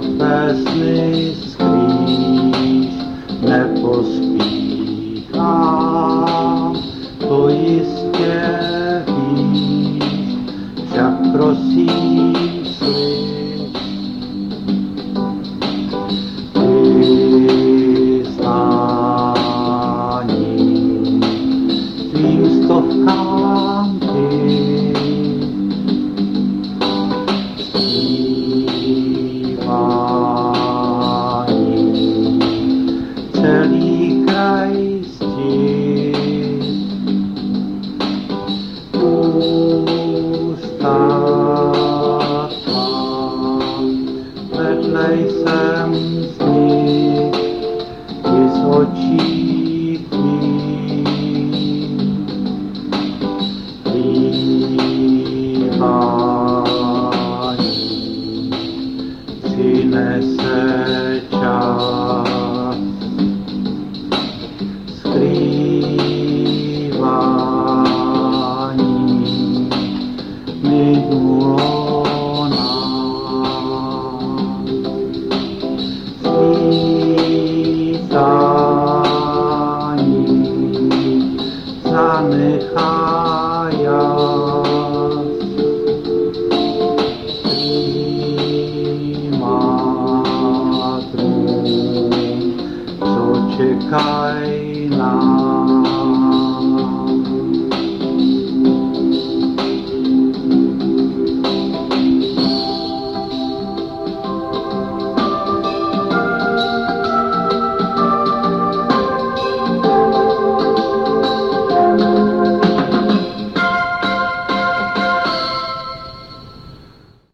tvé sny skrýš, nepospíš. Celý kraj stín. Vedle jsem z nich, i z očí tvých. Zpívání přinese čas. God.